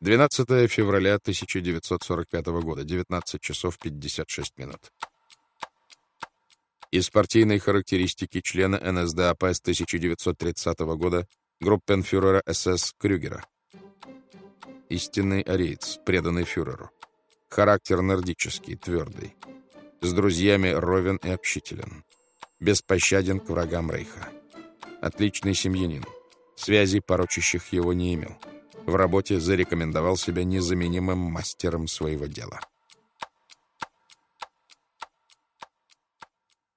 12 февраля 1945 года, 19 часов 56 минут. Из партийной характеристики члена НСДАП с 1930 года группенфюрера СС Крюгера. Истинный ариец, преданный фюреру. Характер нордический, твердый. С друзьями ровен и общителен. Беспощаден к врагам Рейха. Отличный семьянин. Связей, порочащих его, не имел. В работе зарекомендовал себя незаменимым мастером своего дела.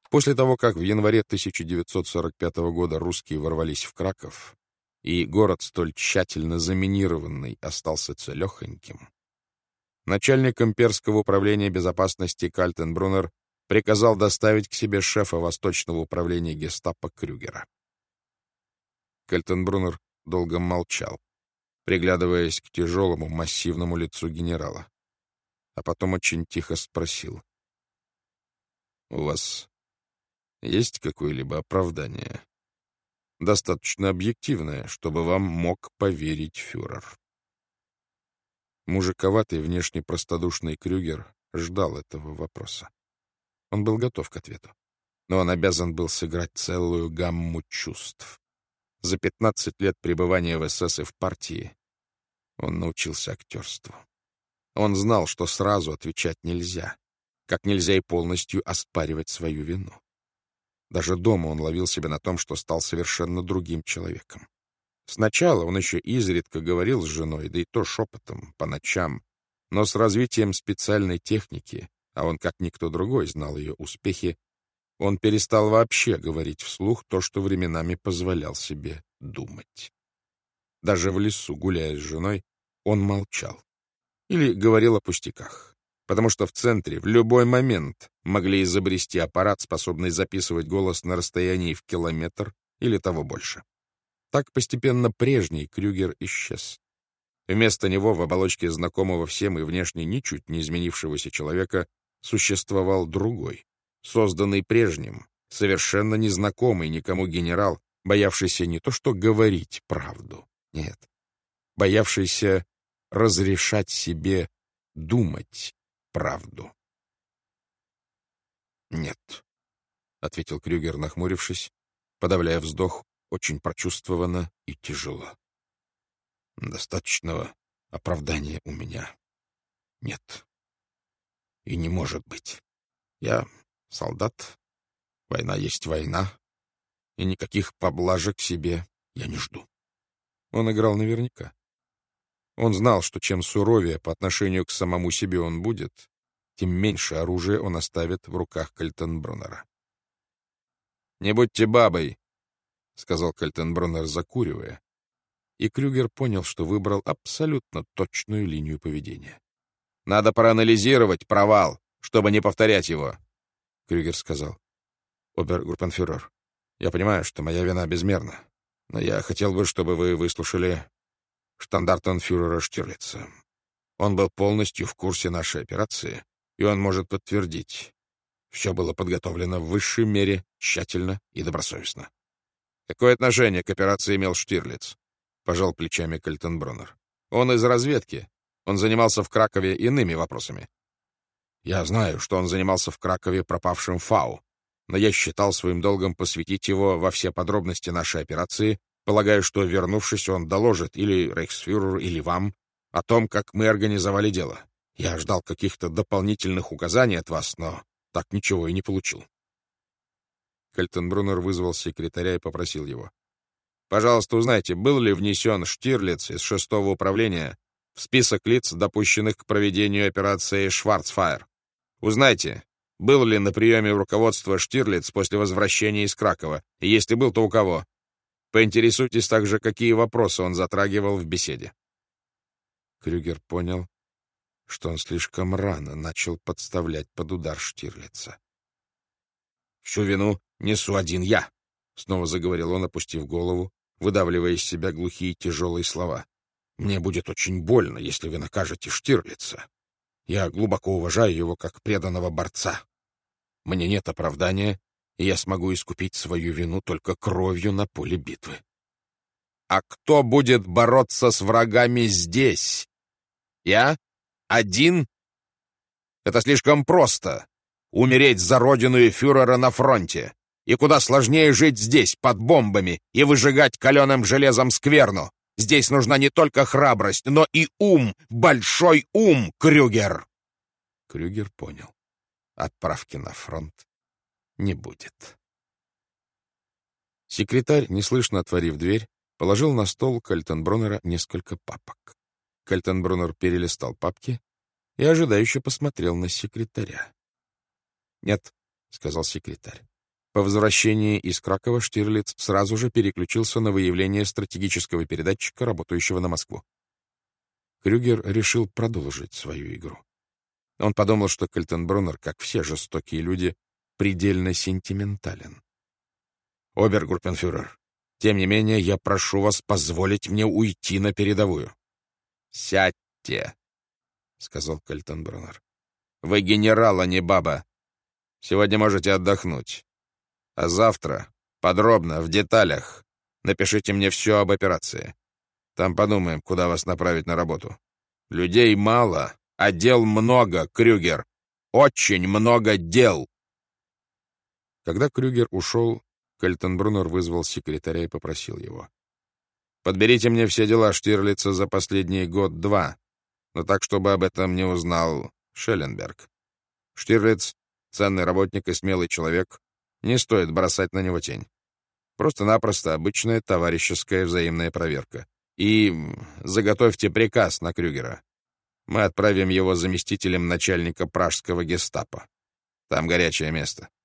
После того, как в январе 1945 года русские ворвались в Краков, и город, столь тщательно заминированный, остался целехоньким, начальник имперского управления безопасности Кальтенбруннер приказал доставить к себе шефа Восточного управления гестапо Крюгера. Кальтенбруннер долго молчал, приглядываясь к тяжелому массивному лицу генерала, а потом очень тихо спросил. — У вас есть какое-либо оправдание? Достаточно объективное, чтобы вам мог поверить фюрер. Мужиковатый, внешне простодушный Крюгер ждал этого вопроса. Он был готов к ответу. Но он обязан был сыграть целую гамму чувств. За 15 лет пребывания в СС и в партии он научился актерству. Он знал, что сразу отвечать нельзя, как нельзя и полностью оспаривать свою вину. Даже дома он ловил себя на том, что стал совершенно другим человеком. Сначала он еще изредка говорил с женой, да и то шепотом, по ночам, но с развитием специальной техники, а он, как никто другой, знал ее успехи, он перестал вообще говорить вслух то, что временами позволял себе думать. Даже в лесу, гуляя с женой, он молчал. Или говорил о пустяках потому что в центре в любой момент могли изобрести аппарат, способный записывать голос на расстоянии в километр или того больше. Так постепенно прежний Крюгер исчез. Вместо него в оболочке знакомого всем и внешне ничуть не изменившегося человека существовал другой, созданный прежним, совершенно незнакомый никому генерал, боявшийся не то что говорить правду, нет, боявшийся разрешать себе думать правду. «Нет», — ответил Крюгер, нахмурившись, подавляя вздох, очень прочувствованно и тяжело. «Достаточного оправдания у меня нет. И не может быть. Я солдат, война есть война, и никаких поблажек себе я не жду». Он играл наверняка. Он знал, что чем суровее по отношению к самому себе он будет, тем меньше оружия он оставит в руках Кальтенбруннера. «Не будьте бабой», — сказал Кальтенбруннер, закуривая, и Крюгер понял, что выбрал абсолютно точную линию поведения. «Надо проанализировать провал, чтобы не повторять его», — Крюгер сказал. «Обергруппенфюрер, я понимаю, что моя вина безмерна, но я хотел бы, чтобы вы выслушали штандартенфюрера Штирлица. Он был полностью в курсе нашей операции, и он может подтвердить. Все было подготовлено в высшей мере, тщательно и добросовестно. Какое отношение к операции имел Штирлиц? Пожал плечами Кальтенбруннер. Он из разведки. Он занимался в Кракове иными вопросами. Я знаю, что он занимался в Кракове пропавшим ФАУ, но я считал своим долгом посвятить его во все подробности нашей операции Полагаю, что, вернувшись, он доложит или рейхсфюреру, или вам о том, как мы организовали дело. Я ждал каких-то дополнительных указаний от вас, но так ничего и не получил. Кальтенбруннер вызвал секретаря и попросил его. «Пожалуйста, узнайте, был ли внесен Штирлиц из шестого управления в список лиц, допущенных к проведению операции «Шварцфайр». Узнайте, был ли на приеме руководства Штирлиц после возвращения из Кракова, и если был, то у кого. Поинтересуйтесь также, какие вопросы он затрагивал в беседе. Крюгер понял, что он слишком рано начал подставлять под удар Штирлица. «Всю вину несу один я», — снова заговорил он, опустив голову, выдавливая из себя глухие тяжелые слова. «Мне будет очень больно, если вы накажете Штирлица. Я глубоко уважаю его как преданного борца. Мне нет оправдания и я смогу искупить свою вину только кровью на поле битвы. А кто будет бороться с врагами здесь, Я? Один? Это слишком просто. Умереть за родину и фюрера на фронте. И куда сложнее жить здесь, под бомбами, и выжигать каленым железом скверну. Здесь нужна не только храбрость, но и ум, большой ум, Крюгер. Крюгер понял. Отправки на фронт не будет. Секретарь, неслышно отворив дверь, положил на стол Кальтенбруннера несколько папок. Кальтенбруннер перелистал папки и ожидающе посмотрел на секретаря. — Нет, — сказал секретарь. По возвращении из Кракова Штирлиц сразу же переключился на выявление стратегического передатчика, работающего на Москву. Крюгер решил продолжить свою игру. Он подумал, что Кальтенбруннер, как все жестокие люди, предельно сентиментален. «Обергруппенфюрер, тем не менее, я прошу вас позволить мне уйти на передовую». «Сядьте», — сказал Кальтенбруннер. «Вы генерал, а не баба. Сегодня можете отдохнуть. А завтра, подробно, в деталях, напишите мне все об операции. Там подумаем, куда вас направить на работу. Людей мало, а дел много, Крюгер. Очень много дел. Когда Крюгер ушел, Кальтенбруннер вызвал секретаря и попросил его. «Подберите мне все дела Штирлица за последний год-два, но так, чтобы об этом не узнал Шелленберг. Штирлиц — ценный работник и смелый человек, не стоит бросать на него тень. Просто-напросто обычная товарищеская взаимная проверка. И заготовьте приказ на Крюгера. Мы отправим его заместителем начальника пражского гестапо. Там горячее место.